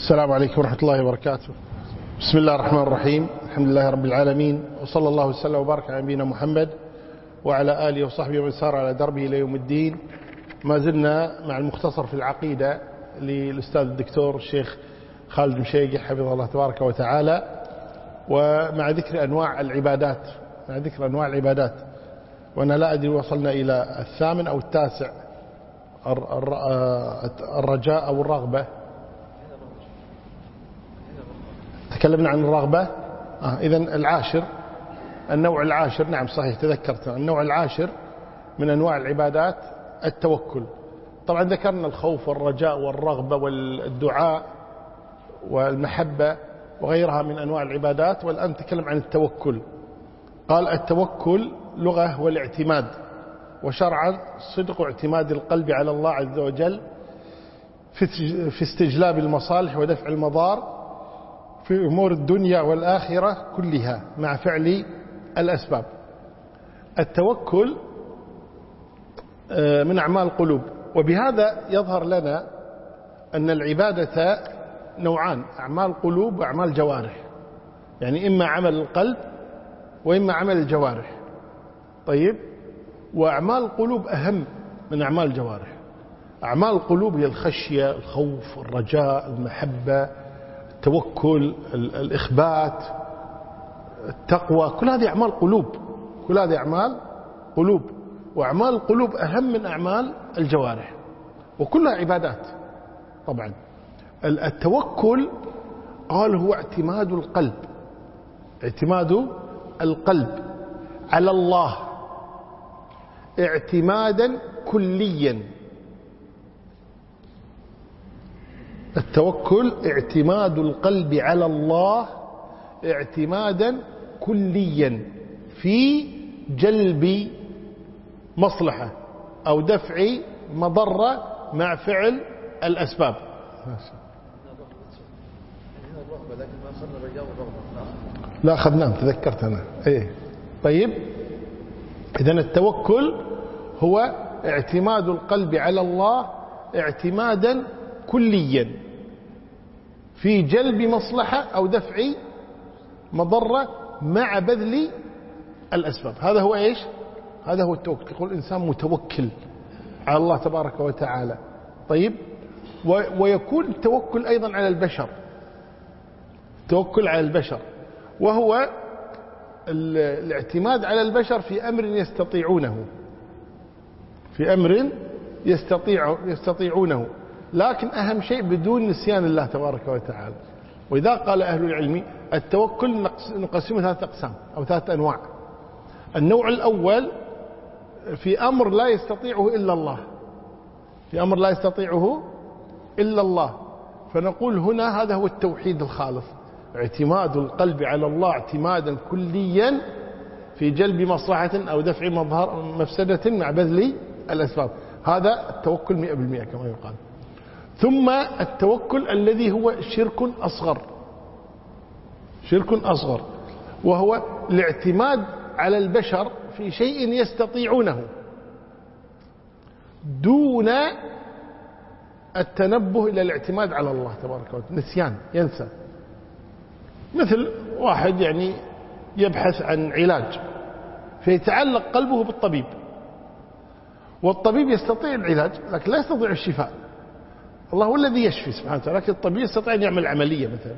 السلام عليكم ورحمة الله وبركاته. بسم الله الرحمن الرحيم. الحمد لله رب العالمين. وصلى الله وسلم وبارك على نبينا محمد وعلى آله وصحبه ومن سار على دربه إلى يوم الدين. ما زلنا مع المختصر في العقيدة للأستاذ الدكتور الشيخ خالد مشيقي حفظه الله تبارك وتعالى. ومع ذكر أنواع العبادات مع ذكر أنواع العبادات. وأنا لا أدري وصلنا إلى الثامن أو التاسع الرجاء أو الرغبة. تكلمنا عن الرغبة؟ آه إذا العاشر النوع العاشر نعم صحيح تذكرت. النوع العاشر من أنواع العبادات التوكل. طبعا ذكرنا الخوف والرجاء والرغبة والدعاء والمحبة وغيرها من أنواع العبادات والآن نتكلم عن التوكل. قال التوكل لغة هو الاعتماد وشرعا صدق اعتماد القلب على الله عز وجل في استجلاب المصالح ودفع المضار في أمور الدنيا والآخرة كلها مع فعل الأسباب. التوكل من أعمال القلوب. وبهذا يظهر لنا أن العبادة نوعان أعمال قلوب وأعمال جوارح يعني إما عمل القلب وإما عمل الجوارح. طيب؟ وأعمال القلوب أهم من أعمال الجوارح. أعمال القلوب هي الخشية الخوف الرجاء المحبة التوكل الإخبات التقوى كل هذه أعمال قلوب كل هذه أعمال قلوب وأعمال القلوب أهم من أعمال الجوارح وكلها عبادات طبعا. التوكل قال هو اعتماد القلب اعتماد القلب على الله اعتمادا كليا. التوكل اعتماد القلب على الله اعتمادا كليا في جلب مصلحة أو دفع مضرة مع فعل الأسباب. لا أخذناه تذكرت أنا. إيه. طيب. إذن التوكل هو اعتماد القلب على الله اعتمادا كليا في جلب مصلحة أو دفع مضرة مع بذل الأسباب. هذا هو إيش؟ هذا هو التوكل. يقول الإنسان متوكل على الله تبارك وتعالى. طيب ويكون التوكل أيضا على البشر. التوكل على البشر. وهو الاعتماد على البشر في أمر يستطيعونه. في أمر يستطيع يستطيعونه. لكن أهم شيء بدون نسيان الله تبارك وتعالى. وإذا قال أهل العلم التوكل نقسمه ثلاثة أقسام أو ثلاثة أنواع. النوع الأول في أمر لا يستطيعه إلا الله. في أمر لا يستطيعه إلا الله. فنقول هنا هذا هو التوحيد الخالص. اعتماد القلب على الله اعتمادا كليا في جلب مصلحة أو دفع مظهر مفسدة مع بذل الأسباب. هذا التوكل مئة بالمئة كما يقال. ثم التوكل الذي هو شرك أصغر. شرك أصغر. وهو الاعتماد على البشر في شيء يستطيعونه دون التنبه إلى الاعتماد على الله تبارك وتعالى. نسيان ينسى. مثل واحد يعني يبحث عن علاج فيتعلق قلبه بالطبيب والطبيب يستطيع العلاج لكن لا يستطيع الشفاء. الله هو الذي يشفي سبحانه وتعالى لكن الطبيب يستطيع أن يعمل عملية مثلا.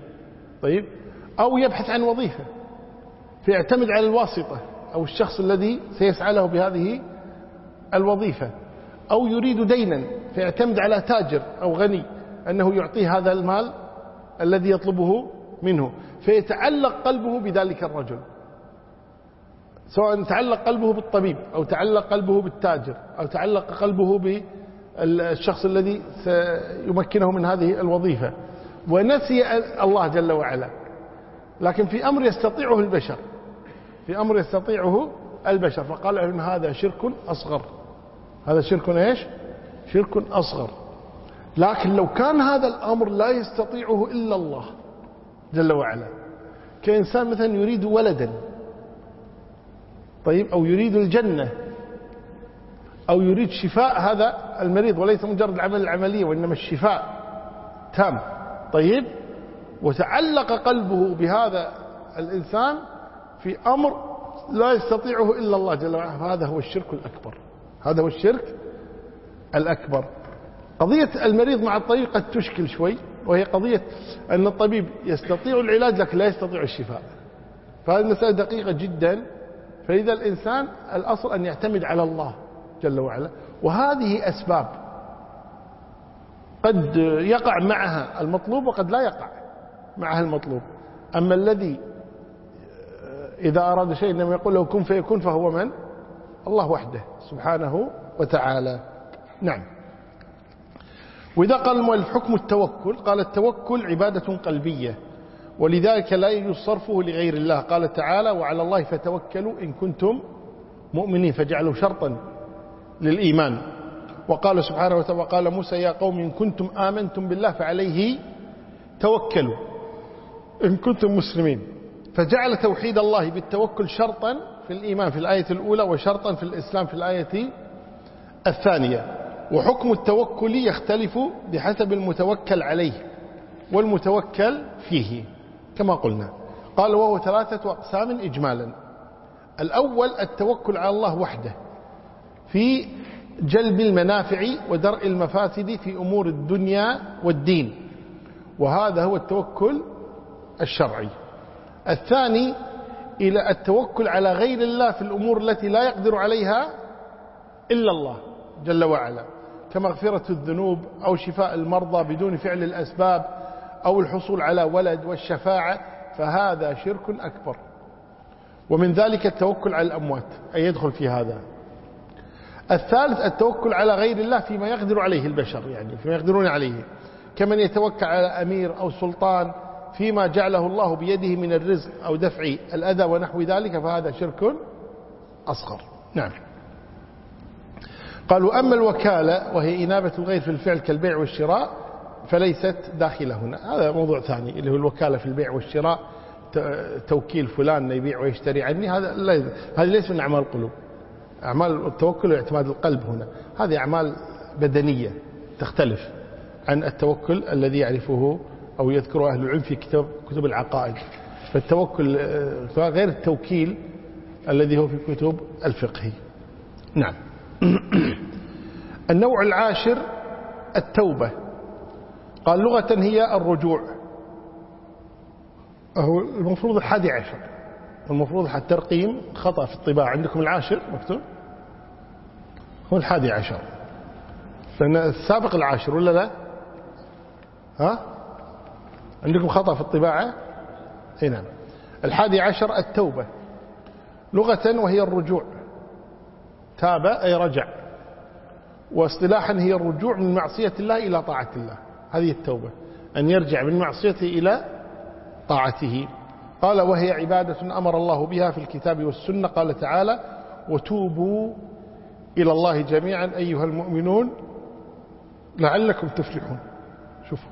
طيب؟ أو يبحث عن وظيفة. فيعتمد على الواسطة أو الشخص الذي سيسعى له بهذه الوظيفة. أو يريد دينا فيعتمد على تاجر أو غني أنه يعطيه هذا المال الذي يطلبه منه. فيتعلق قلبه بذلك الرجل. سواء تعلق قلبه بالطبيب أو تعلق قلبه بالتاجر أو تعلق قلبه بالشخص الذي سيمكنه من هذه الوظيفة. ونسي الله جل وعلا. لكن في أمر يستطيعه البشر. في أمر يستطيعه البشر. فقال إن هذا شرك أصغر. هذا شرك إيش؟ شرك أصغر. لكن لو كان هذا الأمر لا يستطيعه إلا الله جل وعلا. كإنسان مثلا يريد ولدا. طيب أو يريد الجنة. أو يريد شفاء هذا المريض وليس مجرد عمل العملية وإنما الشفاء تام. طيب؟ وتعلق قلبه بهذا الإنسان في أمر لا يستطيعه إلا الله جل وعلا. هذا هو الشرك الأكبر. هذا هو الشرك الأكبر. قضية المريض مع الطبيب قد تشكل شوي وهي قضية أن الطبيب يستطيع العلاج لكن لا يستطيع الشفاء. فهذه مسألة دقيقة جدا. فإذا الإنسان الأصل أن يعتمد على الله. جل وعلا. وهذه أسباب قد يقع معها المطلوب وقد لا يقع معها المطلوب. أما الذي إذا أراد شيء إنما يقول له كن فيكون فهو من؟ الله وحده سبحانه وتعالى. نعم. وإذا قال المؤلف حكم التوكل قال التوكل عبادة قلبية ولذلك لا يجوز صرفه لغير الله. قال تعالى وعلى الله فتوكلوا إن كنتم مؤمنين. فجعلوا شرطا. للإيمان. وقال سبحانه وتعالى وقال موسى يا قوم إن كنتم آمنتم بالله فعليه توكلوا. إن كنتم مسلمين. فجعل توحيد الله بالتوكل شرطا في الإيمان في الآية الأولى وشرطا في الإسلام في الآية الثانية. وحكم التوكل يختلف بحسب المتوكل عليه والمتوكل فيه كما قلنا. قال وهو ثلاثة أقسام إجمالا. الأول التوكل على الله وحده. في جلب المنافع ودرء المفاسد في أمور الدنيا والدين. وهذا هو التوكل الشرعي. الثاني إلى التوكل على غير الله في الأمور التي لا يقدر عليها إلا الله جل وعلا. كمغفرة الذنوب أو شفاء المرضى بدون فعل الأسباب أو الحصول على ولد والشفاعة فهذا شرك أكبر. ومن ذلك التوكل على الأموات أي يدخل في هذا. الثالث التوكل على غير الله فيما يقدر عليه البشر يعني فيما يقدرون عليه. كمن يتوكل على أمير أو سلطان فيما جعله الله بيده من الرزق أو دفع الأذى ونحو ذلك فهذا شرك أصغر. نعم. قالوا أما الوكالة وهي إنابة الغير في الفعل كالبيع والشراء فليست داخلة هنا. هذا موضوع ثاني اللي هو الوكالة في البيع والشراء توكيل فلان يبيع ويشتري عني هذا هذا ليس من أعمال القلوب. أعمال التوكل واعتماد القلب هنا. هذه أعمال بدنية تختلف عن التوكل الذي يعرفه أو يذكره أهل العلم في كتب, كتب العقائد. فالتوكل غير التوكيل الذي هو في كتب الفقه. نعم. النوع العاشر التوبة. قال لغة هي الرجوع. هو المفروض الحادي عشر المفروض الترقيم خطأ في الطباعة. عندكم العاشر مكتوب؟ هو الحادي عشر. لأن السابق العاشر ولا لا؟ ها؟ عندكم خطأ في الطباعة؟ أي نعم. الحادي عشر التوبة. لغة وهي الرجوع. تاب أي رجع. واصطلاحا هي الرجوع من معصية الله إلى طاعة الله. هذه التوبة. أن يرجع من معصيته إلى طاعته. قال وهي عبادة أمر الله بها في الكتاب والسنة. قال تعالى وتوبوا إلى الله جميعا أيها المؤمنون لعلكم تفلحون. شوفوا.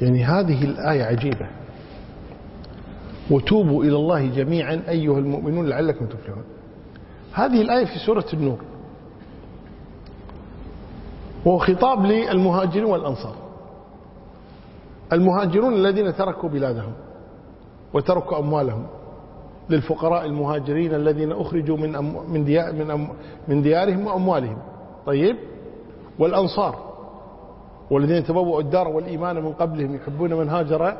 يعني هذه الآية عجيبة. وتوبوا إلى الله جميعا أيها المؤمنون لعلكم تفلحون. هذه الآية في سورة النور. وهو خطاب للمهاجرين والأنصار. المهاجرون الذين تركوا بلادهم وتركوا أموالهم للفقراء المهاجرين الذين أخرجوا من من من من ديارهم وأموالهم. طيب؟ والأنصار والذين تبوأوا الدار والإيمان من قبلهم يحبون من هاجر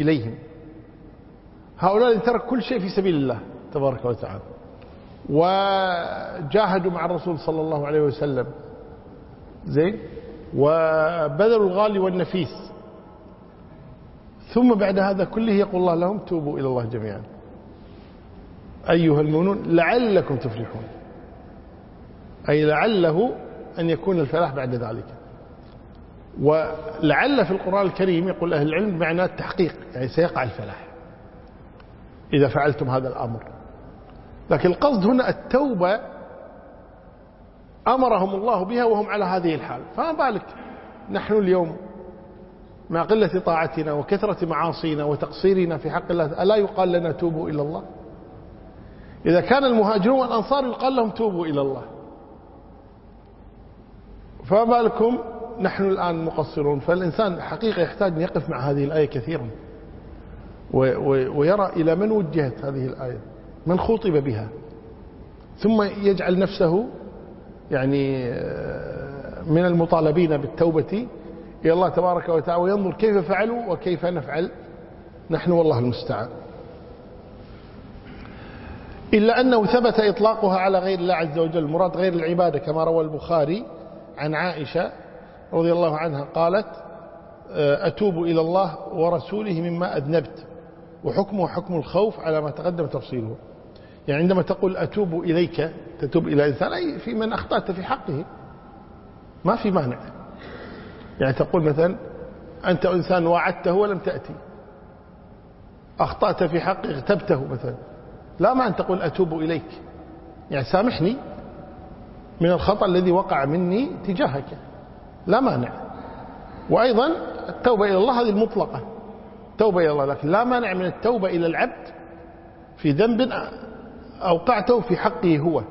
إليهم. هؤلاء ترك كل شيء في سبيل الله تبارك وتعالى. وجاهدوا مع الرسول صلى الله عليه وسلم. زين؟ وبذلوا الغالي والنفيس. ثم بعد هذا كله يقول الله لهم توبوا إلى الله جميعا. أيها المؤمنون لعلكم تفلحون. أي لعله أن يكون الفلاح بعد ذلك. ولعل في القرآن الكريم يقول أهل العلم بمعنى التحقيق يعني سيقع الفلاح إذا فعلتم هذا الأمر. لكن القصد هنا التوبة أمرهم الله بها وهم على هذه الحال. فما بالك؟ نحن اليوم مع قلة طاعتنا وكثرة معاصينا وتقصيرنا في حق الله ألا يقال لنا توبوا إلى الله؟ إذا كان المهاجرون والأنصار يقال لهم توبوا إلى الله. فما بالكم؟ نحن الآن مقصرون. فالإنسان حقيقة يحتاج أن يقف مع هذه الآية كثيرا. ويرى إلى من وجهت هذه الآية من خطب بها. ثم يجعل نفسه يعني آه، من المطالبين بالتوبة إلى الله تبارك وتعالى وينظر كيف فعلوا وكيف نفعل. نحن والله المستعان. إلا أنه ثبت إطلاقها على غير الله عز وجل. المراد غير العبادة كما روى البخاري عن عائشة رضي الله عنها قالت آه، أتوب إلى الله ورسوله مما أذنبت. وحكمه حكم الخوف على ما تقدم تفصيله. يعني عندما تقول أتوب إليك تتوب إلى إنسان أي في من أخطأت في حقه. ما في مانع. يعني تقول مثلا أنت إنسان وعدته ولم تأتي. أخطأت في حقه اغتبته مثلا. لا ما أن تقول أتوب إليك. يعني سامحني من الخطأ الذي وقع مني تجاهك. لا مانع. وأيضا التوبة إلى الله هذه المطلقة. توبة إلى الله لكن لا مانع من التوبة إلى العبد في ذنب أوقعته في حقه هو.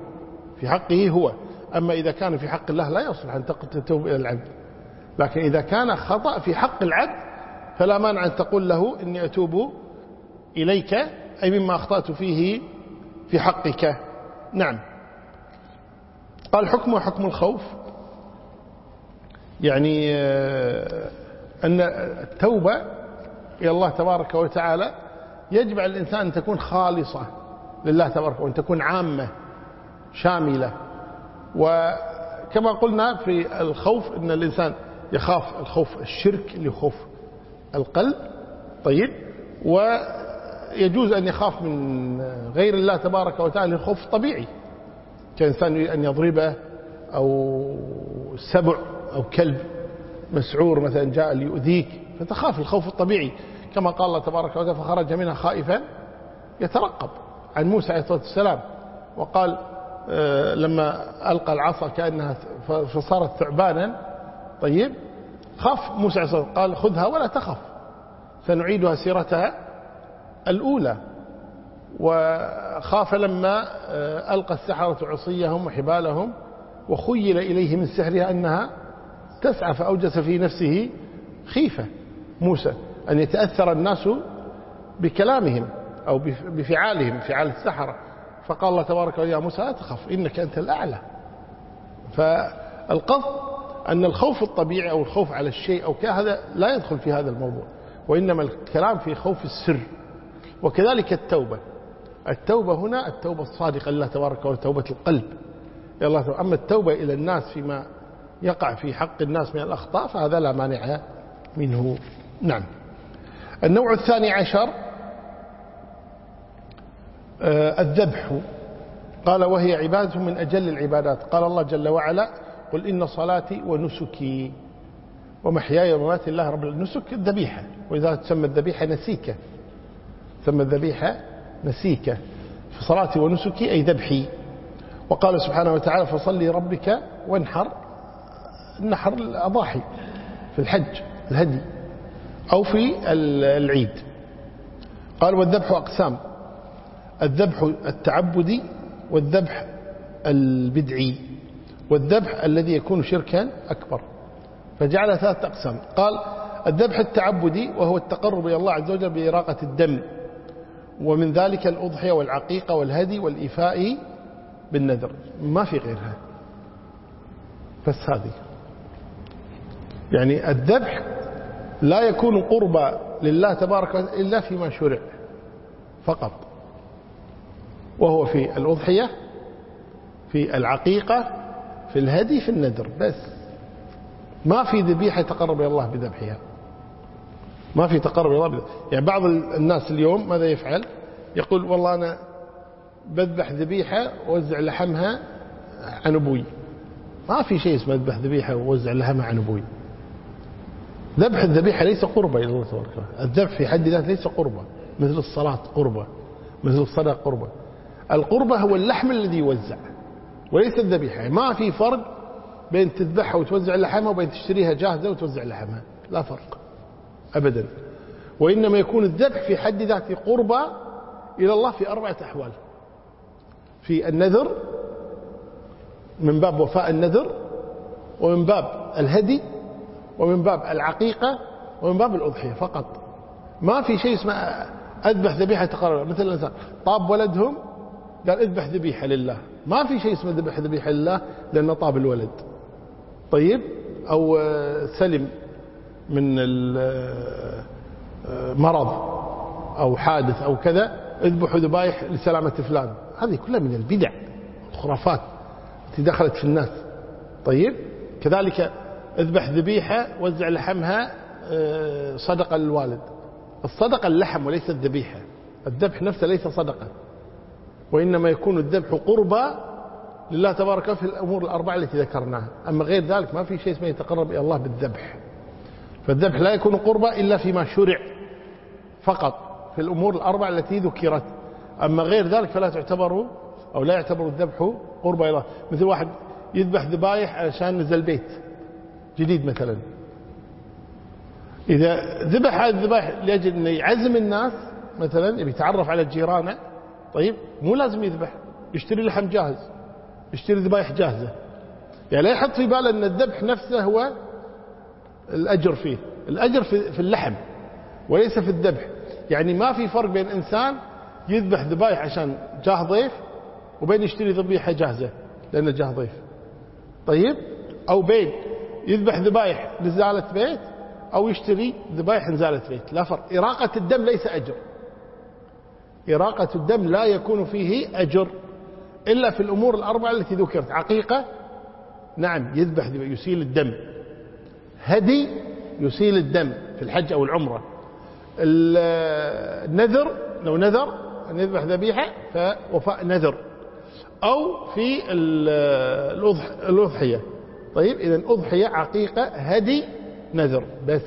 في حقه هو. أما إذا كان في حق الله لا يصلح أن تتوب إلى العبد. لكن إذا كان خطأ في حق العبد فلا مانع أن تقول له إني أتوب إليك أي مما أخطأت فيه في حقك. نعم. قال حكم حكم الخوف. يعني آه، أن التوبة إلى الله تبارك وتعالى يجب على الإنسان أن تكون خالصة لله تبارك وأن تكون عامة شاملة. وكما قلنا في الخوف أن الإنسان يخاف الخوف الشرك اللي خوف القلب. طيب. ويجوز أن يخاف من غير الله تبارك وتعالى خوف طبيعي. كإنسان أن يضربه أو سبع أو كلب مسعور مثلا جاء ليؤذيك فتخاف الخوف الطبيعي. كما قال الله تبارك وتعالى فخرج منها خائفا يترقب. عن موسى عليه الصلاة والسلام. وقال آه، لما ألقى العصا كأنها فصارت ثعبانا طيب؟ خاف موسى عليه الصلاة قال خذها ولا تخف. سنعيدها سيرتها الأولى. وخاف لما آه، ألقى السحرة عصيهم وحبالهم وخيل إليه من سحرها أنها تسعى فأوجس في نفسه خيفة. موسى أن يتأثر الناس بكلامهم أو بفعالهم فعال السحرة. فقال الله تبارك وتعالى يا موسى لا تخف إنك أنت الأعلى. فالقصد أن الخوف الطبيعي أو الخوف على الشيء أو هذا لا يدخل في هذا الموضوع وإنما الكلام في خوف السر. وكذلك التوبة. التوبة هنا التوبة الصادقة لله تبارك وتعالى توبة القلب. الله أما التوبة إلى الناس فيما يقع في حق الناس من الأخطاء فهذا لا مانع منه. نعم. النوع الثاني عشر آه، الذبح. قال وهي عبادة من أجل العبادات. قال الله جل وعلا قل إن صلاتي ونسكي ومحياي ومماتي الله رب النسك الذبيحة وإذا تسمى الذبيحة نسيكة. تسمى الذبيحة نسيكة. فصلاتي ونسكي أي ذبحي. وقال سبحانه وتعالى فصلي ربك وانحر النحر الأضاحي في الحج الهدي. أو في العيد. قال والذبح أقسام. الذبح التعبدي والذبح البدعي. والذبح الذي يكون شركا أكبر. فجعل ثلاثة أقسام. قال الذبح التعبدي وهو التقرب إلى الله عز وجل بإراقة الدم ومن ذلك الأضحية والعقيقة والهدي والإيفاء بالنذر. ما في غيرها. بس هذه. يعني الذبح لا يكون قربا لله تبارك وتعالى إلا فيما شرع فقط. وهو في الأضحية في العقيقة في الهدي في النذر بس. ما في ذبيحة تقرب إلى الله بذبحها. ما في تقرب إلى الله بذبحها يعني بعض الناس اليوم ماذا يفعل؟ يقول والله أنا بذبح ذبيحة ووزع لحمها عن أبوي. ما في شيء اسمه اذبح ذبيحة ووزع لحمها عن أبوي. ذبح الذبيحة ليس قربة إلى الله تبارك وتعالى الذبح في حد ذاته ليس قربة مثل الصلاة قربة مثل الصلاة قربة. القربة هو اللحم الذي يوزع. وليس الذبيحة. ما في فرق بين تذبحها وتوزع لحمها وبين تشتريها جاهزة وتوزع لحمها لا فرق. أبدا. وإنما يكون الذبح في حد ذاته قربة إلى الله في أربعة أحوال. في النذر من باب وفاء النذر ومن باب الهدي ومن باب العقيقة ومن باب الأضحية فقط. ما في شيء اسمه أذبح ذبيحة تقرب مثل الإنسان طاب ولدهم قال اذبح ذبيحة لله. ما في شيء اسمه ذبح ذبيحة لله لأنه طاب الولد. طيب؟ أو سلم من المرض أو حادث أو كذا اذبحوا ذبايح لسلامة فلان. هذه كلها من البدع الخرافات التي دخلت في الناس. طيب؟ كذلك اذبح ذبيحة وزع لحمها آه، صدقة للوالد. الصدقة اللحم وليس الذبيحة. الذبح نفسه ليس صدقة. وإنما يكون الذبح قربى لله تبارك في الأمور الأربعة التي ذكرناها. أما غير ذلك ما في شيء اسمه يتقرب إلى الله بالذبح. فالذبح لا يكون قربى إلا فيما شرع فقط في الأمور الأربعة التي ذكرت. أما غير ذلك فلا تعتبر أو لا يعتبر الذبح قربى إلى الله. مثل واحد يذبح ذبايح عشان نزل بيت جديد مثلا. إذا ذبح هذه الذبائح لأجل أنه يعزم الناس مثلا يتعرف على جيرانه طيب مو لازم يذبح. يشتري لحم جاهز يشتري ذبائح جاهزة. يعني لا يحط في باله أن الذبح نفسه هو الأجر فيه. الأجر في اللحم وليس في الذبح. يعني ما في فرق بين إنسان يذبح ذبائح عشان جاه ضيف وبين يشتري ذبيحة جاهزة لأنه جاه ضيف. طيب؟ أو بين يذبح ذبائح لزالة بيت أو يشتري ذبائح نزالة بيت. لا فرق. إراقة الدم ليس أجر. إراقة الدم لا يكون فيه أجر إلا في الأمور الأربعة التي ذكرت. عقيقة؟ نعم يذبح يسيل الدم. هدي؟ يسيل الدم في الحج أو العمرة. النذر لو نذر أن يذبح ذبيحة فوفاء نذر. أو في الأضحية. طيب إذا أضحية عقيقة هدي نذر. بس.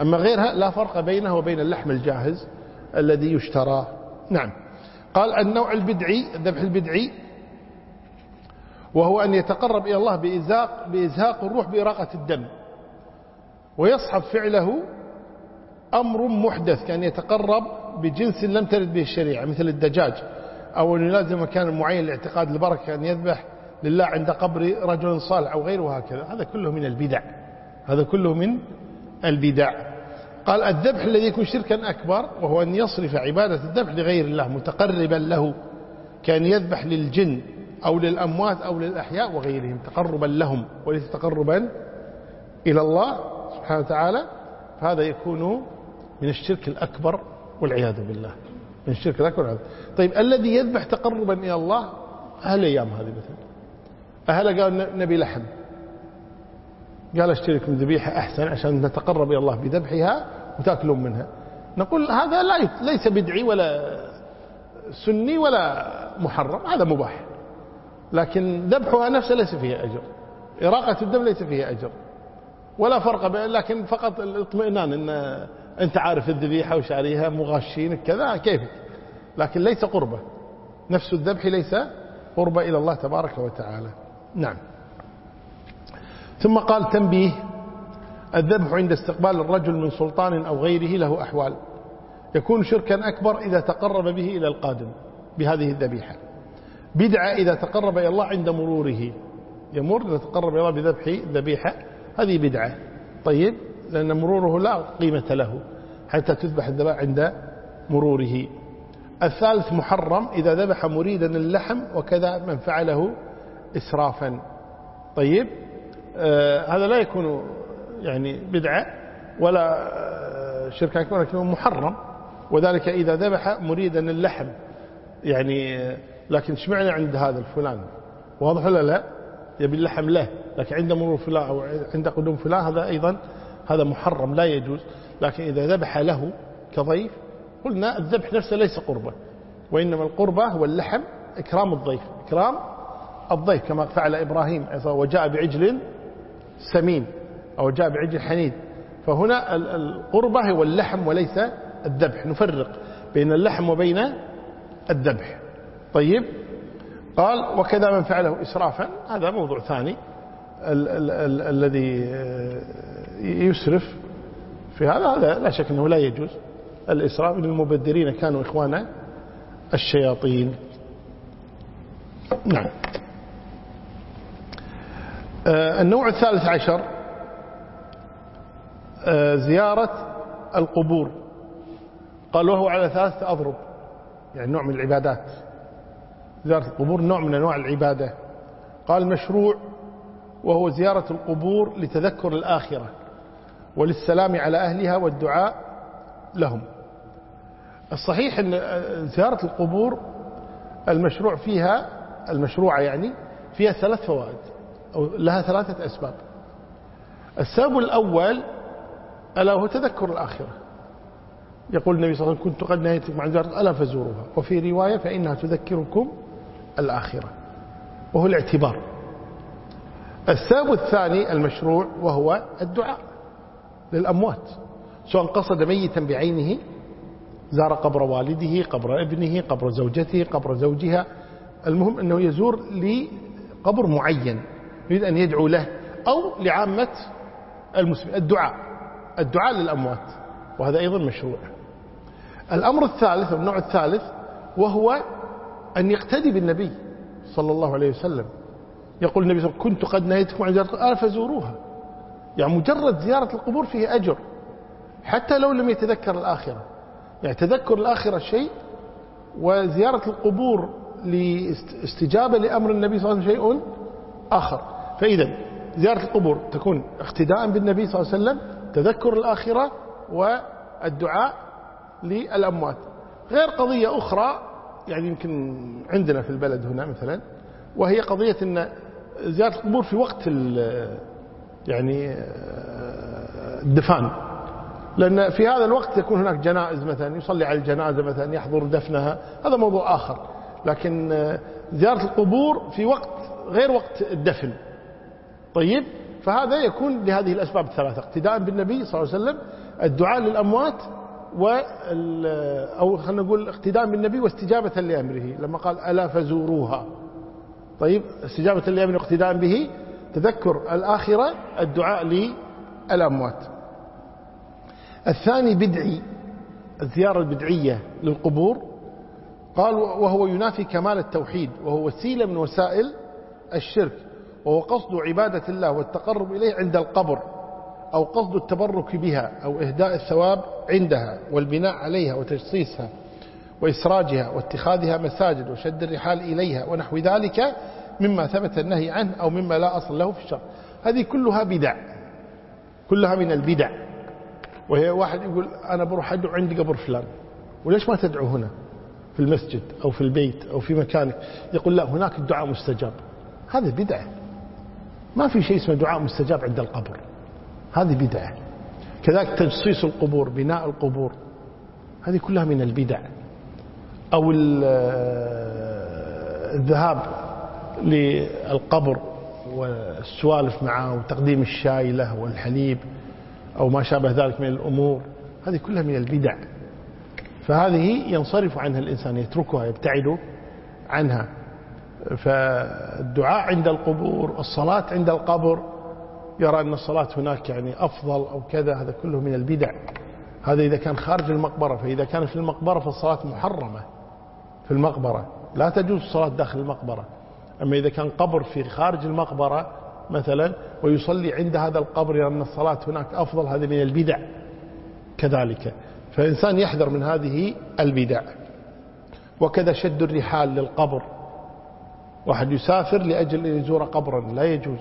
أما غيرها لا فرق بينه وبين اللحم الجاهز الذي يشترى. نعم. قال النوع البدعي الذبح البدعي وهو أن يتقرب إلى الله بإزاق, بإزهاق الروح بإراقة الدم ويصحب فعله أمر محدث كان يتقرب بجنس لم ترد به الشريعة مثل الدجاج أو أن يلازم مكان معين لاعتقاد البركة أن يذبح لله عند قبر رجل صالح أو غيره هكذا هذا كله من البدع. هذا كله من البدع. قال الذبح الذي يكون شركا أكبر وهو أن يصرف عبادة الذبح لغير الله متقربا له كأن يذبح للجن أو للأموات أو للأحياء وغيرهم تقربا لهم وليس تقربا إلى الله سبحانه وتعالى. فهذا يكون من الشرك الأكبر والعياذ بالله. من الشرك الأكبر والعياذ طيب الذي يذبح تقربا إلى الله أهل الأيام هذه مثلا. أهل قال نبي لحم. قال أشترك من ذبيحة أحسن عشان نتقرب إلى الله بذبحها وتأكلون منها. نقول هذا ليس بدعي ولا سني ولا محرم هذا مباح. لكن ذبحها نفسها ليس فيها أجر. إراقة الدم ليس فيها أجر. ولا فرق بين لكن فقط الاطمئنان ان أنت عارف الذبيحة وشاريها مغاشين كذا كيفك لكن ليس قربة. نفس الذبح ليس قربة إلى الله تبارك وتعالى. نعم. ثم قال تنبيه الذبح عند استقبال الرجل من سلطان أو غيره له أحوال. يكون شركا أكبر إذا تقرب به إلى القادم بهذه الذبيحة. بدعة إذا تقرب إلى الله عند مروره. يمر إذا تقرب إلى الله بذبح ذبيحة هذه بدعة. طيب لأن مروره لا قيمة له حتى تذبح الذبائح عند مروره. الثالث محرم إذا ذبح مريدا اللحم وكذا من فعله إسرافا. طيب هذا لا يكون يعني بدعة ولا آه شرك أكبر لكنه محرم. وذلك إذا ذبح مريدا اللحم. يعني آه لكن اشمعنى عند هذا الفلان. واضح ولا لا؟ يبي اللحم له لكن عند مرور فلان أو عند قدوم فلان هذا أيضا هذا محرم لا يجوز. لكن إذا ذبح له كضيف قلنا الذبح نفسه ليس قربة وإنما القربة هو اللحم إكرام الضيف. إكرام الضيف كما فعل إبراهيم وجاء بعجل سمين أو جاء بعجل حنيد فهنا القربة هو اللحم وليس الذبح. نفرق بين اللحم وبين الذبح. طيب. قال وكذا من فعله إسرافا. هذا موضوع ثاني. الذي يسرف في هذا هذا لا شك أنه لا يجوز. الإسراف للمبدرين كانوا إخوانا الشياطين. نعم. النوع الثالث عشر آه، زيارة القبور. قال وهو على ثلاثة أضرب يعني نوع من العبادات. زيارة القبور نوع من أنواع العبادة. قال مشروع وهو زيارة القبور لتذكر الآخرة وللسلام على أهلها والدعاء لهم. الصحيح أن زيارة القبور المشروع فيها المشروعة يعني فيها ثلاث فوائد. أو لها ثلاثة أسباب. السبب الأول ألا هو تذكر الآخرة. يقول النبي صلى الله عليه وسلم كنت قد نهيتكم عن زيارة ألا فزوروها. وفي رواية فإنها تذكركم الآخرة. وهو الاعتبار. السبب الثاني المشروع وهو الدعاء للأموات. سواء قصد ميتا بعينه زار قبر والده قبر ابنه قبر زوجته قبر زوجها. المهم أنه يزور لقبر معين. يريد أن يدعو له أو لعامة المسلمين. الدعاء. الدعاء للأموات. وهذا أيضا مشروع. الأمر الثالث النوع الثالث وهو أن يقتدي بالنبي صلى الله عليه وسلم. يقول النبي صلى الله عليه وسلم كنت قد نهيتكم عن زيارة آل فزوروها. يعني مجرد زيارة القبور فيه أجر. حتى لو لم يتذكر الآخرة. يعني تذكر الآخرة شيء وزيارة القبور لاستجابة لأمر النبي صلى الله عليه وسلم شيء آخر. فإذا زيارة القبور تكون اقتداء بالنبي صلى الله عليه وسلم تذكر الآخرة والدعاء للأموات. غير قضية أخرى يعني يمكن عندنا في البلد هنا مثلا وهي قضية أن زيارة القبور في وقت يعني الدفان. لأن في هذا الوقت يكون هناك جنائز مثلا يصلي على الجنازة مثلا يحضر دفنها هذا موضوع آخر. لكن زيارة القبور في وقت غير وقت الدفن. طيب فهذا يكون لهذه الأسباب الثلاثة. اقتداء بالنبي صلى الله عليه وسلم الدعاء للأموات و أو خلينا نقول اقتداء بالنبي واستجابة لأمره. لما قال ألا فزوروها. طيب استجابة لأمره واقتداء به. تذكر الآخرة الدعاء للأموات. الثاني بدعي الزيارة البدعية للقبور. قال وهو ينافي كمال التوحيد وهو وسيلة من وسائل الشرك. وهو قصد عبادة الله والتقرب إليه عند القبر أو قصد التبرك بها أو إهداء الثواب عندها والبناء عليها وتجصيصها وإسراجها واتخاذها مساجد وشد الرحال إليها ونحو ذلك مما ثبت النهي عنه أو مما لا أصل له في الشرع. هذه كلها بدع كلها من البدع. وهي واحد يقول أنا بروح أدعو عندي قبر فلان وليش ما تدعو هنا؟ في المسجد أو في البيت أو في مكانك يقول لا هناك الدعاء مستجاب. هذا بدعة ما في شيء اسمه دعاء مستجاب عند القبر. هذه بدعة. كذلك تجصيص القبور بناء القبور. هذه كلها من البدع. أو الذهاب للقبر والسوالف معه وتقديم الشاي له والحليب أو ما شابه ذلك من الأمور. هذه كلها من البدع. فهذه ينصرف عنها الإنسان يتركها يبتعد عنها. فالدعاء عند القبور الصلاة عند القبر يرى أن الصلاة هناك يعني أفضل أو كذا هذا كله من البدع. هذا إذا كان خارج المقبرة فإذا كان في المقبرة فالصلاة محرمة. في المقبرة. لا تجوز الصلاة داخل المقبرة. أما إذا كان قبر في خارج المقبرة مثلا ويصلي عند هذا القبر لأن الصلاة هناك أفضل هذا من البدع. كذلك. فإنسان يحذر من هذه البدع. وكذا شد الرحال للقبر. واحد يسافر لأجل أن يزور قبرا لا يجوز.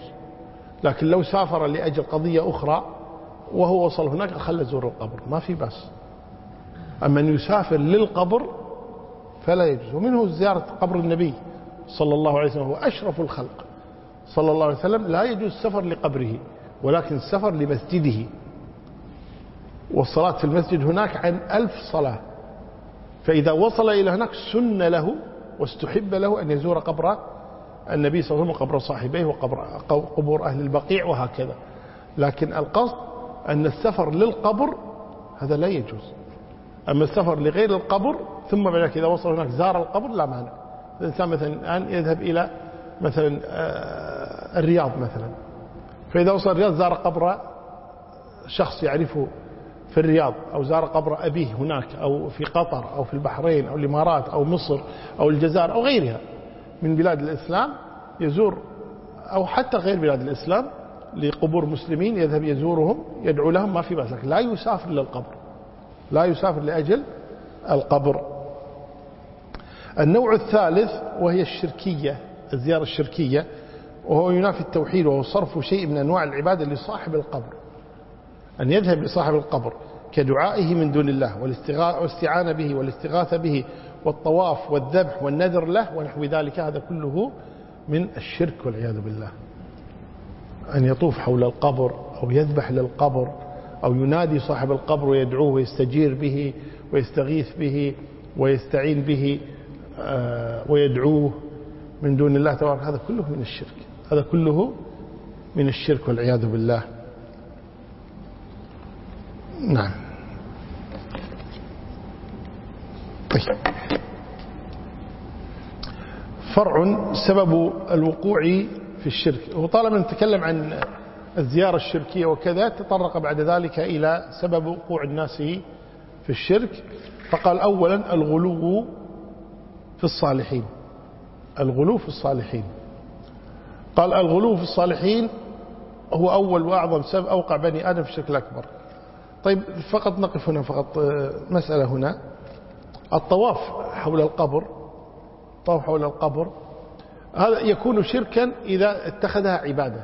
لكن لو سافر لأجل قضية أخرى وهو وصل هناك خلى يزور القبر ما في بس أما أن يسافر للقبر فلا يجوز. ومنه زيارة قبر النبي صلى الله عليه وسلم هو أشرف الخلق. صلى الله عليه وسلم لا يجوز السفر لقبره ولكن السفر لمسجده. والصلاة في المسجد هناك عن ألف صلاة. فإذا وصل إلى هناك سن له واستحب له أن يزور قبر النبي صلى الله عليه وسلم وقبر صاحبيه وقبر قبور أهل البقيع وهكذا. لكن القصد أن السفر للقبر هذا لا يجوز. أما السفر لغير القبر ثم بعد إذا وصل هناك زار القبر لا مانع. الإنسان مثلا الآن يذهب إلى مثلا آه، الرياض مثلا. فإذا وصل الرياض زار قبر شخص يعرفه في الرياض أو زار قبر أبيه هناك أو في قطر أو في البحرين أو الإمارات أو مصر أو الجزائر أو غيرها. من بلاد الإسلام يزور أو حتى غير بلاد الإسلام لقبور مسلمين يذهب يزورهم يدعو لهم ما في بأس لا يسافر للقبر لا يسافر لأجل القبر. النوع الثالث وهي الشركية الزيارة الشركية وهو ينافي التوحيد وهو صرف شيء من أنواع العبادة لصاحب القبر. أن يذهب لصاحب القبر كدعائه من دون الله والاستعانة به والاستغاثة به والطواف والذبح والنذر له ونحو ذلك هذا كله من الشرك والعياذ بالله. أن يطوف حول القبر أو يذبح للقبر أو ينادي صاحب القبر ويدعوه ويستجير به ويستغيث به ويستعين به آه، ويدعوه من دون الله تبارك هذا كله من الشرك. هذا كله من الشرك والعياذ بالله. نعم. طيب. فرع سبب الوقوع في الشرك. وطالما نتكلم عن الزيارة الشركية وكذا تطرق بعد ذلك إلى سبب وقوع الناس في الشرك. فقال أولا الغلو في الصالحين. الغلو في الصالحين. قال الغلو في الصالحين هو أول وأعظم سبب أوقع بني آدم في الشرك الأكبر. طيب فقط نقف هنا فقط آه، مسألة هنا. الطواف حول القبر طواف حول القبر هذا يكون شركا إذا اتخذها عبادة.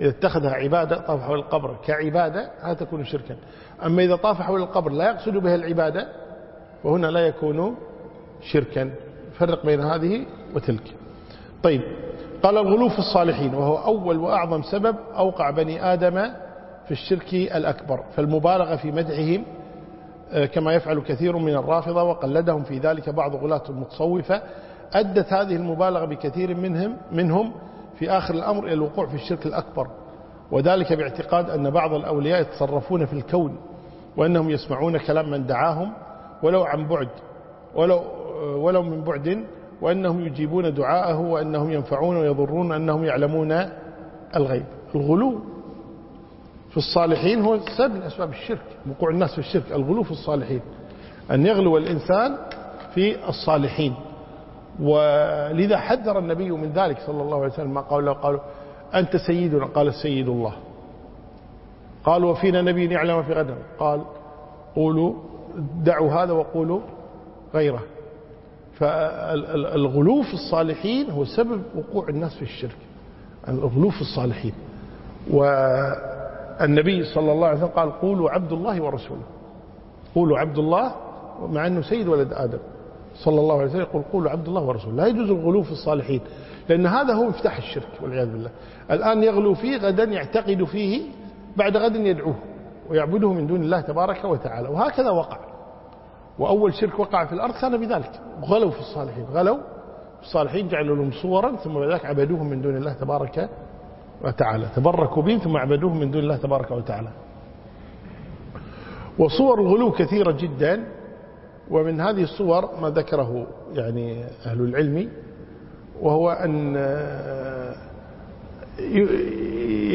إذا اتخذها عبادة طاف حول القبر كعبادة هذا تكون شركا. أما إذا طاف حول القبر لا يقصد بها العبادة وهنا لا يكون شركا. فرق بين هذه وتلك. طيب قال الغلو في الصالحين وهو أول وأعظم سبب أوقع بني آدم في الشرك الأكبر فالمبالغة في مدحهم كما يفعل كثير من الرافضة وقلدهم في ذلك بعض غلاة المتصوفة. أدت هذه المبالغة بكثير منهم منهم في آخر الأمر إلى الوقوع في الشرك الأكبر. وذلك باعتقاد أن بعض الأولياء يتصرفون في الكون وأنهم يسمعون كلام من دعاهم ولو عن بعد ولو, ولو من بعد وأنهم يجيبون دعاءه وأنهم ينفعون ويضرون وأنهم يعلمون الغيب. الغلو في الصالحين هو سبب من أسباب الشرك وقوع الناس في الشرك الغلو في الصالحين أن يغلو الإنسان في الصالحين. ولذا حذر النبي من ذلك صلى الله عليه وسلم ما قالوا قالوا أنت سيدنا؟ قال السيد الله. قال وفينا نبي يعلم في غدا قال قولوا دعوا هذا وقولوا غيره. فالغلو في الصالحين هو سبب وقوع الناس في الشرك الغلو في الصالحين. والنبي صلى الله عليه وسلم قال قولوا عبد الله ورسوله. قولوا عبد الله مع أنه سيد ولد آدم. صلى الله عليه وسلم يقول قولوا عبد الله ورسوله. لا يجوز الغلو في الصالحين لأن هذا هو مفتاح الشرك والعياذ بالله. الآن يغلو فيه غدا يعتقد فيه بعد غد يدعوه ويعبده من دون الله تبارك وتعالى وهكذا وقع. وأول شرك وقع في الأرض كان بذلك. غلوا في الصالحين غلوا في الصالحين جعلوا لهم صورا ثم بعد ذلك عبدوهم من دون الله تبارك وتعالى. تبركوا بهم ثم عبدوهم من دون الله تبارك وتعالى. وصور الغلو كثيرة جدا ومن هذه الصور ما ذكره يعني أهل العلم وهو أن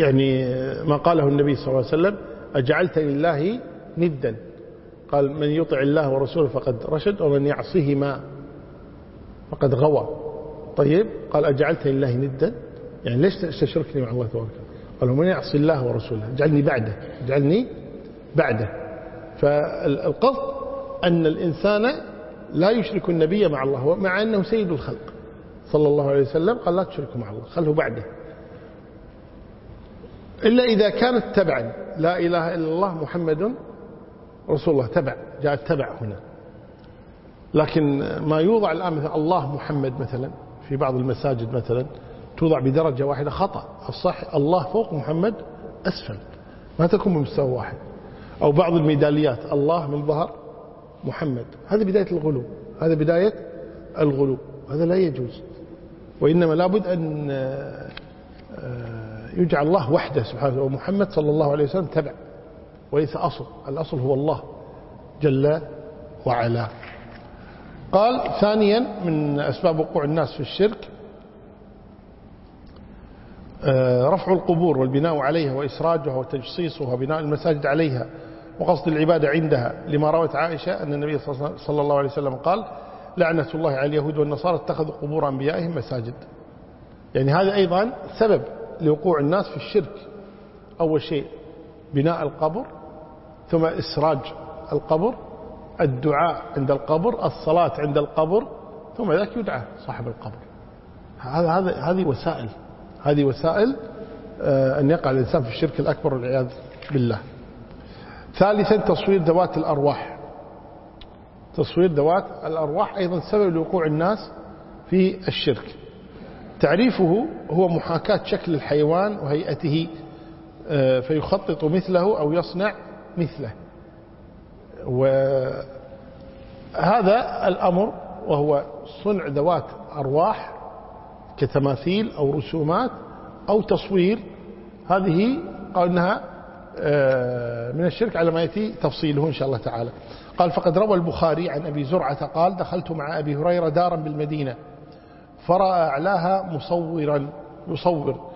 يعني ما قاله النبي صلى الله عليه وسلم أجعلت لله ندا. قال من يطع الله ورسوله فقد رشد ومن يعصهما فقد غوى. طيب قال أجعلت لله ندا. يعني ليش تشركني مع الله تبارك قال ومن يعصي الله ورسوله؟ اجعلني بعده اجعلني بعده. فالقصد أن الإنسان لا يشرك النبي مع الله مع أنه سيد الخلق. صلى الله عليه وسلم قال لا تشركوا مع الله خله بعده. إلا إذا كانت تبعا. لا إله إلا الله محمد رسول الله. تبع جاء التبع هنا. لكن ما يوضع الآن مثلا الله محمد مثلا في بعض المساجد مثلا توضع بدرجة واحدة خطأ. الصح الله فوق محمد أسفل. ما تكون بمستوى واحد. أو بعض الميداليات الله من ظهر محمد. هذا بداية الغلو. هذا بداية الغلو. هذا لا يجوز. وإنما لابد أن آه، يجعل الله وحده سبحانه ومحمد صلى الله عليه وسلم تبع وليس أصل. الأصل هو الله جل وعلا. قال ثانيا من أسباب وقوع الناس في الشرك رفع القبور والبناء عليها وإسراجها وتجصيصها وبناء المساجد عليها وقصد العبادة عندها. لما روت عائشة أن النبي صلى الله عليه وسلم قال لعنة الله على اليهود والنصارى اتخذوا قبور أنبيائهم مساجد. يعني هذا أيضا سبب لوقوع الناس في الشرك. أول شيء بناء القبر ثم إسراج القبر الدعاء عند القبر الصلاة عند القبر ثم ذاك يدعى صاحب القبر. هذا هذه وسائل. هذه وسائل آه، أن يقع الإنسان في الشرك الأكبر والعياذ بالله. ثالثا تصوير ذوات الأرواح. تصوير ذوات الأرواح أيضا سبب لوقوع الناس في الشرك. تعريفه هو محاكاة شكل الحيوان وهيئته آه، فيخطط مثله أو يصنع مثله. وهذا الأمر وهو صنع ذوات أرواح كتماثيل أو رسومات أو تصوير. هذه قال إنها آه، من الشرك على ما يأتي تفصيله إن شاء الله تعالى. قال فقد روى البخاري عن أبي زرعة قال دخلت مع أبي هريرة دارا بالمدينة فرأى أعلاها مصورا يصور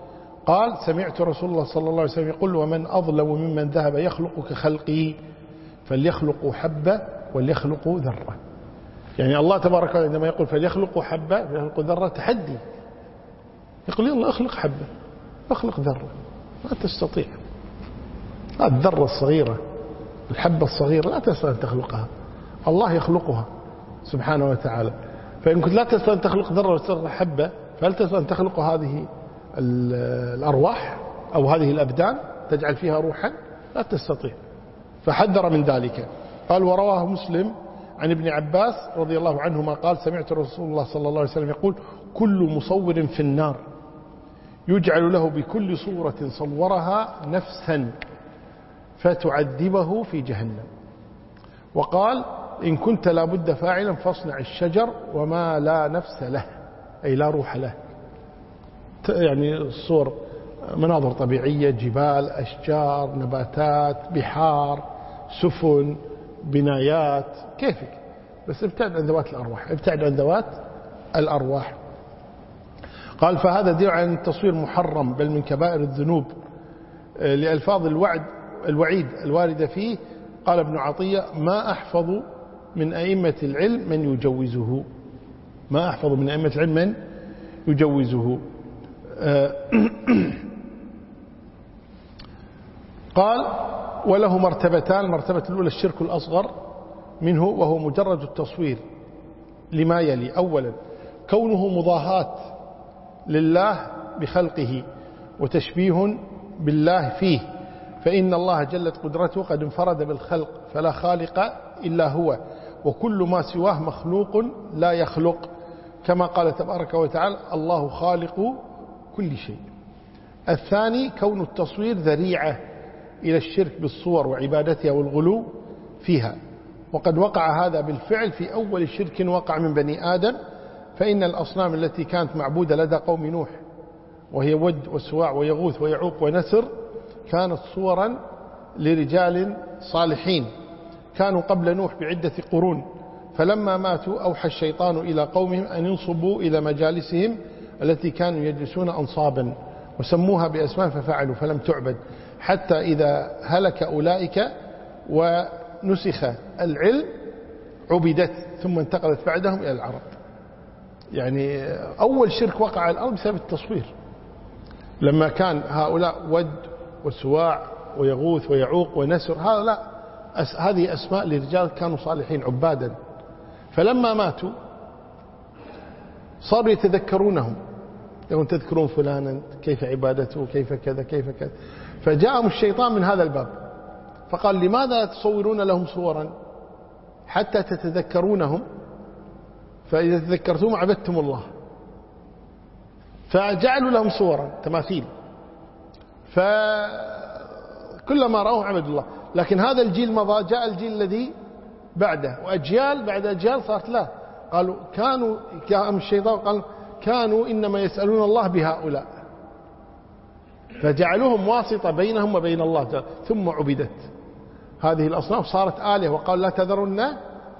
قال سمعت رسول الله صلى الله عليه وسلم يقول ومن أظلم ممن ذهب يخلق كخلقي فليخلقوا حبة وليخلقوا ذرة. يعني الله تبارك وتعالى عندما يقول فليخلقوا حبة فليخلقوا ذرة تحدي. يقول يلا أخلق حبة أخلق ذرة ما تستطيع. الذرة الصغيرة الحبة الصغيرة لا تستطيع أن تخلقها. الله يخلقها سبحانه وتعالى. فإن كنت لا تستطيع أن تخلق ذرة وتخلق حبة فهل تستطيع أن تخلق هذه الأرواح أو هذه الأبدان؟ تجعل فيها روحا؟ لا تستطيع. فحذر من ذلك. قال ورواه مسلم عن ابن عباس رضي الله عنهما قال سمعت رسول الله صلى الله عليه وسلم يقول كل مصور في النار. يجعل له بكل صورة صورها نفسا فتعذبه في جهنم. وقال إن كنت لابد فاعلا فاصنع الشجر وما لا نفس له أي لا روح له. يعني صور مناظر طبيعية جبال أشجار نباتات بحار سفن بنايات كيفك؟ بس ابتعد عن ذوات الأرواح ابتعد عن ذوات الأرواح. قال فهذا دير عن التصوير محرم بل من كبائر الذنوب. آه، لألفاظ الوعد الوعيد الواردة فيه قال ابن عطية ما أحفظ من أئمة العلم من يجوزه. ما أحفظ من أئمة العلم من يجوزه. آه، قال وله مرتبتان المرتبة الأولى الشرك الأصغر منه وهو مجرد التصوير لما يلي. أولا كونه مضاهاة لله بخلقه وتشبيه بالله فيه. فإن الله جلت قدرته قد انفرد بالخلق فلا خالق إلا هو. وكل ما سواه مخلوق لا يخلق. كما قال تبارك وتعالى الله خالق كل شيء. الثاني كون التصوير ذريعة إلى الشرك بالصور وعبادتها والغلو فيها. وقد وقع هذا بالفعل في أول شرك وقع من بني آدم. فإن الأصنام التي كانت معبودة لدى قوم نوح وهي ود وسواع ويغوث ويعوق ونسر كانت صورا لرجال صالحين. كانوا قبل نوح بعدة قرون. فلما ماتوا أوحى الشيطان إلى قومهم أن ينصبوا إلى مجالسهم التي كانوا يجلسون أنصابا وسموها بأسماء ففعلوا فلم تعبد. حتى إذا هلك أولئك ونسخ العلم عبدت ثم انتقلت بعدهم إلى العرب. يعني أول شرك وقع على الأرض بسبب التصوير. لما كان هؤلاء ود وسواع ويغوث ويعوق ونسر هؤلاء هذه أسماء لرجال كانوا صالحين عبادا. فلما ماتوا صاروا يتذكرونهم. يقولون تذكرون فلانا كيف عبادته كيف كذا كيف كذا. فجاءهم الشيطان من هذا الباب. فقال لماذا تصورون لهم صورا حتى تتذكرونهم؟ فإذا تذكرتم عبدتم الله. فجعلوا لهم صورا تماثيل. فكلما رأوه عبد الله. لكن هذا الجيل مضى جاء الجيل الذي بعده. وأجيال بعد أجيال صارت لا. قالوا كانوا كان الشيطان قال كانوا إنما يسألون الله بهؤلاء. فجعلوهم واسطة بينهم وبين الله. ثم عبدت. هذه الأصنام صارت آلهة وقال لا تذرن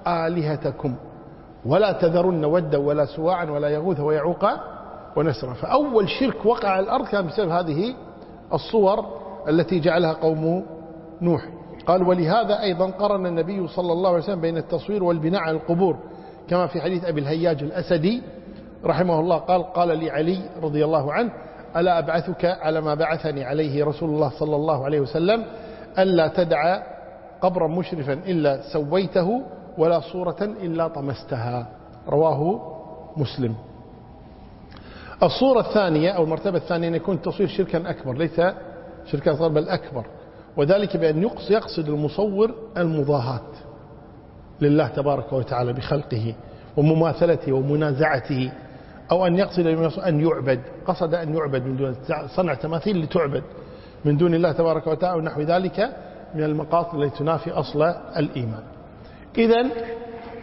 آلهتكم. ولا تذرن ودا ولا سواعا ولا يغوث ويعوق ونسرا. فأول شرك وقع على الأرض كان بسبب هذه الصور التي جعلها قوم نوح. قال ولهذا أيضا قرن النبي صلى الله عليه وسلم بين التصوير والبناء على القبور. كما في حديث أبي الهياج الأسدي رحمه الله قال قال لي علي رضي الله عنه ألا أبعثك على ما بعثني عليه رسول الله صلى الله عليه وسلم ألا تدع قبرا مشرفا إلا سويته ولا صورة إلا طمستها. رواه مسلم. الصورة الثانية أو المرتبة الثانية أن يكون التصوير شركا أكبر ليس شركا أصغر بل أكبر. وذلك بأن يقصد المصور المضاهاة لله تبارك وتعالى بخلقه ومماثلته ومنازعته أو أن يقصد أن يعبد. قصد أن يعبد من دون صنع تماثيل لتعبد من دون الله تبارك وتعالى ونحو ذلك من المقاصد التي تنافي أصل الإيمان. إذا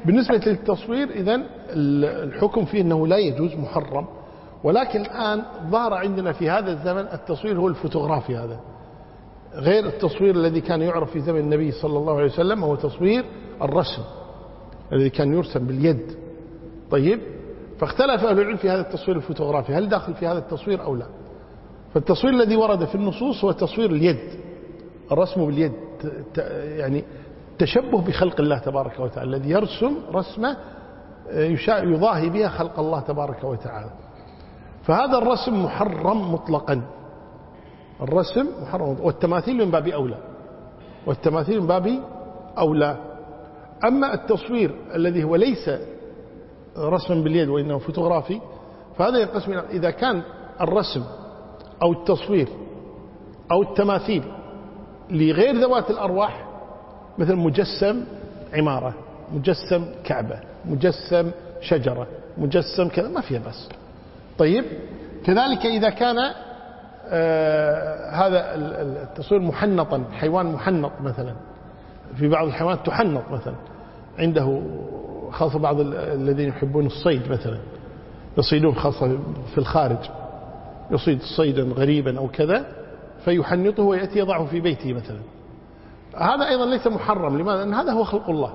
بالنسبة للتصوير إذا الحكم فيه أنه لا يجوز محرم. ولكن الآن ظهر عندنا في هذا الزمن التصوير هو الفوتوغرافي هذا. غير التصوير الذي كان يعرف في زمن النبي صلى الله عليه وسلم هو تصوير الرسم الذي كان يرسم باليد. طيب؟ فاختلف أهل العلم في هذا التصوير الفوتوغرافي هل داخل في هذا التصوير أو لا؟ فالتصوير الذي ورد في النصوص هو تصوير اليد الرسم باليد يعني تشبه بخلق الله تبارك وتعالى الذي يرسم رسمة يضاهي بها خلق الله تبارك وتعالى. فهذا الرسم محرم مطلقا. الرسم محرم والتماثيل من باب أولى. والتماثيل من باب أولى. أما التصوير الذي هو ليس رسما باليد وإنه فوتوغرافي فهذا ينقسم إذا كان الرسم أو التصوير أو التماثيل لغير ذوات الأرواح مثل مجسم عمارة مجسم كعبة مجسم شجرة مجسم كذا ما فيها بس. طيب كذلك إذا كان آه هذا التصوير محنطا حيوان محنط مثلا في بعض الحيوانات تحنط مثلا. عنده خاصة بعض الذين يحبون الصيد مثلا. يصيدون خاصة في الخارج. يصيد صيدا غريبا أو كذا فيحنطه ويأتي يضعه في بيته مثلا. هذا أيضا ليس محرم. لماذا؟ لأن هذا هو خلق الله.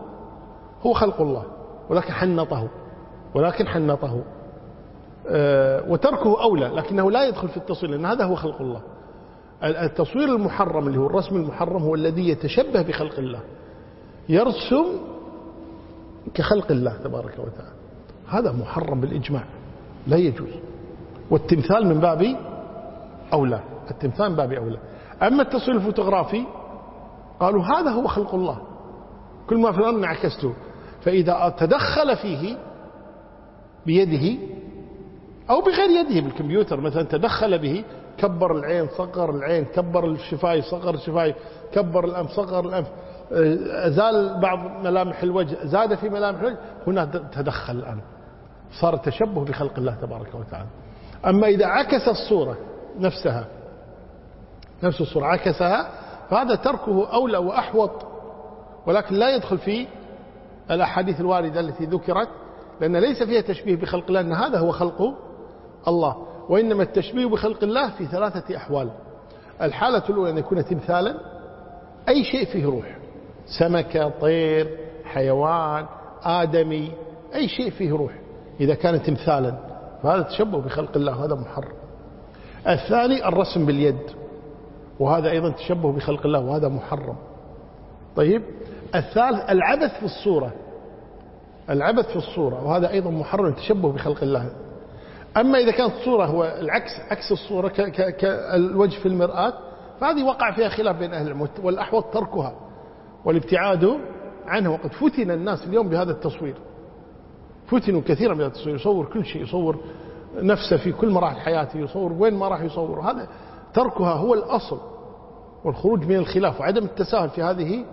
هو خلق الله. ولكن حنطه. ولكن حنطه. آه، وتركه أولى لكنه لا يدخل في التصوير لأن هذا هو خلق الله. التصوير المحرم اللي هو الرسم المحرم هو الذي يتشبه بخلق الله. يرسم كخلق الله تبارك وتعالى. هذا محرم بالإجماع. لا يجوز. والتمثال من باب أولى. التمثال من باب أولى. أما التصوير الفوتوغرافي قالوا هذا هو خلق الله. كل ما في الأرض انعكسته. فإذا تدخل فيه بيده أو بغير يده بالكمبيوتر مثلا تدخل به كبر العين صغر العين كبر الشفاي صغر الشفاي كبر الأنف صغر الأنف. أزال بعض ملامح الوجه زاد في ملامح الوجه هنا تدخل الآن. صار التشبه بخلق الله تبارك وتعالى. أما إذا عكس الصورة نفسها نفس الصورة عكسها فهذا تركه أولى وأحوط ولكن لا يدخل في الأحاديث الواردة التي ذكرت لأن ليس فيها تشبيه بخلق الله أن هذا هو خلق الله وإنما التشبيه بخلق الله في ثلاثة أحوال. الحالة الأولى أن يكون تمثالا أي شيء فيه روح سمكة طير حيوان آدمي أي شيء فيه روح إذا كان تمثالا. فهذا تشبه بخلق الله هذا محرم. الثاني الرسم باليد. وهذا أيضا تشبه بخلق الله وهذا محرم. طيب الثالث العبث في الصورة. العبث في الصورة وهذا أيضا محرم تشبه بخلق الله. أما إذا كانت الصورة هو العكس عكس الصورة كالوجه في المرآة فهذه وقع فيها خلاف بين أهل العلم والأحوط تركها والابتعاد عنه وقد فتن الناس اليوم بهذا التصوير. فتنوا كثيرا بهذا التصوير يصور كل شيء يصور نفسه في كل مراحل حياته يصور وين ما راح يصور. هذا تركها هو الأصل والخروج من الخلاف وعدم التساهل في هذه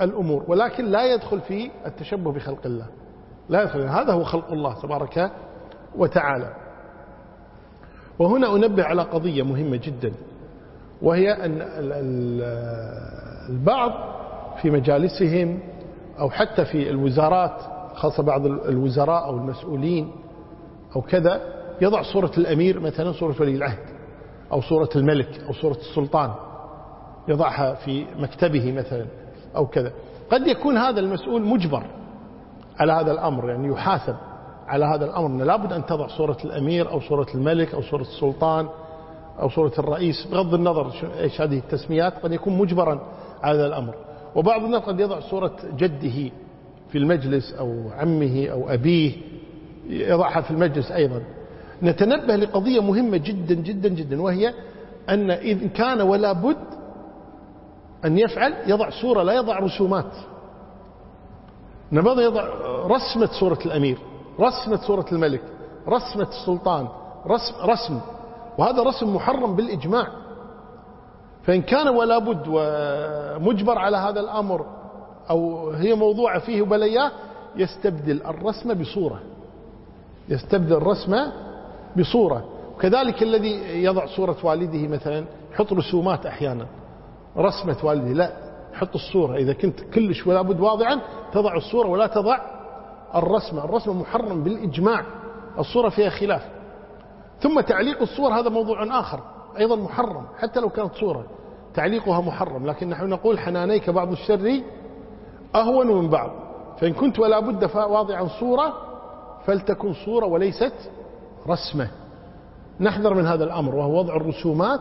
الأمور ولكن لا يدخل في التشبه بخلق الله. لا يدخل هذا هو خلق الله تبارك وتعالى. وهنا أنبه على قضية مهمة جدا وهي أن البعض في مجالسهم أو حتى في الوزارات خاصة بعض الوزراء أو المسؤولين أو كذا يضع صورة الأمير مثلا صورة ولي العهد. أو صورة الملك أو صورة السلطان يضعها في مكتبه مثلا أو كذا. قد يكون هذا المسؤول مجبر على هذا الأمر يعني يحاسب على هذا الأمر. لابد أن تضع صورة الأمير أو صورة الملك أو صورة السلطان أو صورة الرئيس. بغض النظر إيش هذه التسميات قد يكون مجبرا على هذا الأمر. وبعض الناس قد يضع صورة جده في المجلس أو عمه أو أبيه يضعها في المجلس أيضا. نتنبه لقضية مهمة جدا جدا جدا وهي أن إذ كان ولا بد أن يفعل يضع صورة لا يضع رسومات. نبض يضع رسمة صورة الأمير رسمة صورة الملك رسمة السلطان رسم, رسم. وهذا رسم محرم بالإجماع. فإن كان ولا بد ومجبر على هذا الأمر أو هي موضوعة فيه وبلياه يستبدل الرسمة بصورة. يستبدل الرسمة بصورة. وكذلك الذي يضع صورة والده مثلا يحط رسومات أحيانا. رسمة والده لا حط الصورة. إذا كنت كلش ولا بد واضعا تضع الصورة ولا تضع الرسمة. الرسمة محرم بالإجماع. الصورة فيها خلاف. ثم تعليق الصور هذا موضوع آخر أيضا محرم حتى لو كانت صورة. تعليقها محرم. لكن نحن نقول حنانيك بعض الشر أهون من بعض. فإن كنت ولا بد واضعا صورة فلتكن صورة وليست رسمة. نحذر من هذا الأمر وهو وضع الرسومات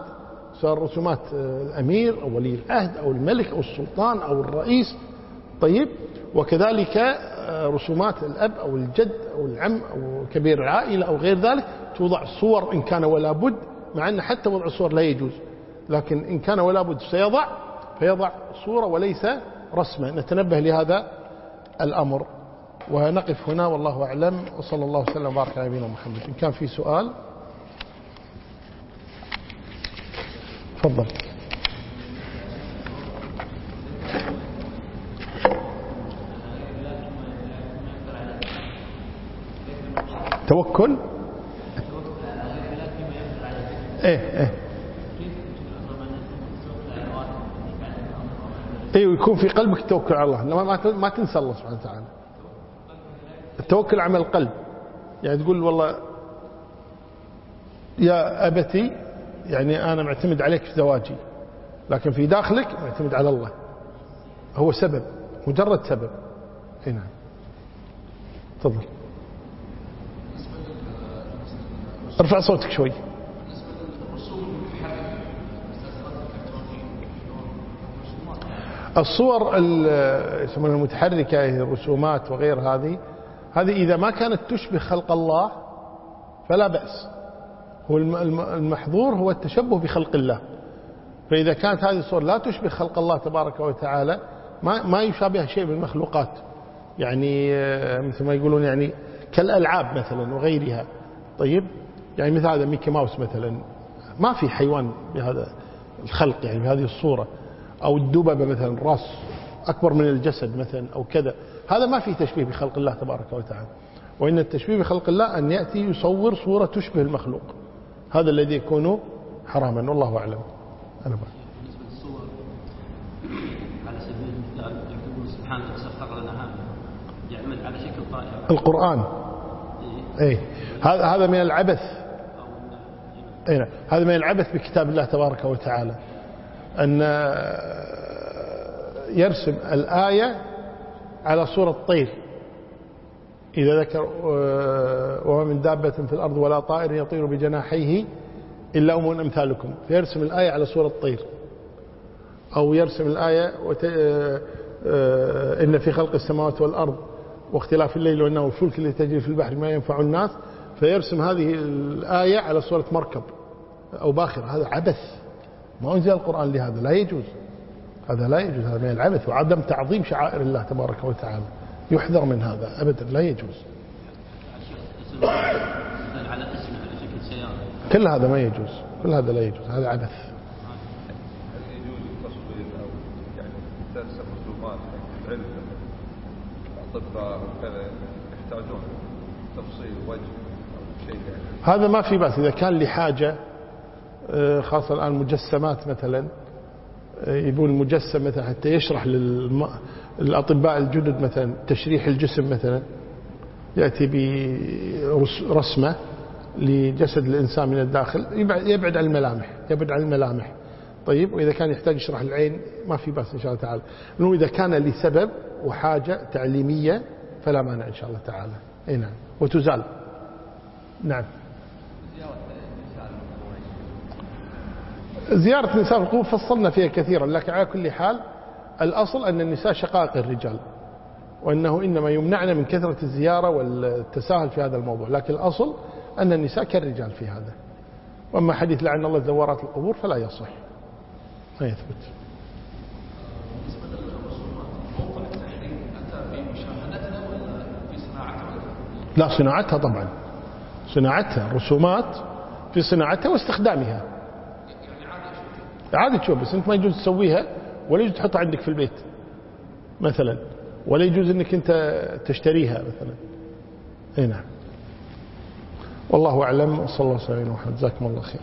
سواء رسومات الأمير أو ولي العهد أو الملك أو السلطان أو الرئيس. طيب وكذلك رسومات الأب أو الجد أو العم أو كبير العائلة أو غير ذلك توضع صور إن كان ولا بد مع أن حتى وضع الصور لا يجوز لكن إن كان ولا بد سيضع فيضع صورة وليس رسمة. نتنبه لهذا الأمر. ونقف هنا والله أعلم. وصلى الله وسلم وبارك على نبينا محمد. إن كان في سؤال. تفضل. توكل؟ إيه إيه. إيه ويكون في قلبك التوكل على الله. ما تنسى الله سبحانه وتعالى. التوكل عمل القلب. يعني تقول والله يا أبتي يعني أنا معتمد عليك في زواجي لكن في داخلك معتمد على الله. هو سبب مجرد سبب. إي نعم. تفضل. ارفع صوتك شوي. الصور يسمونها المتحركة الرسومات وغير هذه هذه إذا ما كانت تشبه خلق الله فلا بأس. هو المحظور هو التشبه بخلق الله. فإذا كانت هذه الصور لا تشبه خلق الله تبارك وتعالى ما ما يشابه شيء من المخلوقات يعني مثل ما يقولون يعني كالألعاب مثلا وغيرها. طيب؟ يعني مثل هذا ميكي ماوس مثلا. ما في حيوان بهذا الخلق يعني بهذه الصورة. أو الدببة مثلا راس. أكبر من الجسد مثلا أو كذا. هذا ما فيه تشبيه بخلق الله تبارك وتعالى. وإن التشبيه بخلق الله أن يأتي يصور صورة تشبه المخلوق. هذا الذي يكون حراما والله أعلم. أنا بقى. بالنسبة للصور على سبيل المثال يكتبون سبحانه سخر لنا هذا يعمل على شكل طائرة. القرآن. إيه, إيه. هذا هذا من العبث. إيه. هذا من العبث بكتاب الله تبارك وتعالى. أن يرسم الآية على صورة طير. إذا ذكر وما من دابة في الأرض ولا طائر يطير بجناحيه إلا أم أمثالكم. فيرسم الآية على صورة طير. أو يرسم الآية وت... إن في خلق السماوات والأرض واختلاف الليل والنهار والفلك اللي تجري في البحر ما ينفع الناس. فيرسم هذه الآية على صورة مركب أو باخر هذا عبث. ما أنزل القرآن لهذا. لا يجوز. هذا لا يجوز هذا من العبث وعدم تعظيم شعائر الله تبارك وتعالى يحذر من هذا أبدا لا يجوز كل هذا ما يجوز كل هذا لا يجوز هذا عبث. هذا ما في بس إذا كان لحاجة آه، خاصة الآن مجسمات مثلا يبون مجسم مثلا حتى يشرح للأطباء الجدد مثلا تشريح الجسم مثلا. يأتي برسمة لجسد الإنسان من الداخل يبعد عن الملامح يبعد عن الملامح. طيب وإذا كان يحتاج يشرح العين ما في بس إن شاء الله تعالى. لأنه إذا كان لسبب وحاجة تعليمية فلا مانع إن شاء الله تعالى. أي نعم. وتزال. نعم. زيارة النساء في القبور فصلنا فيها كثيرا لكن على كل حال الأصل أن النساء شقائق الرجال وأنه إنما يمنعنا من كثرة الزيارة والتساهل في هذا الموضوع لكن الأصل أن النساء كالرجال في هذا. وأما حديث لعن الله زوارات القبور فلا يصح. ما يثبت. لا صناعتها طبعا. صناعتها رسومات في صناعتها واستخدامها. عادي تشوف بس أنت ما يجوز تسويها ولا يجوز تحطها عندك في البيت مثلا ولا يجوز إنك أنت تشتريها مثلا. أي نعم. والله أعلم وصلى الله وسلم جزاكم الله خير.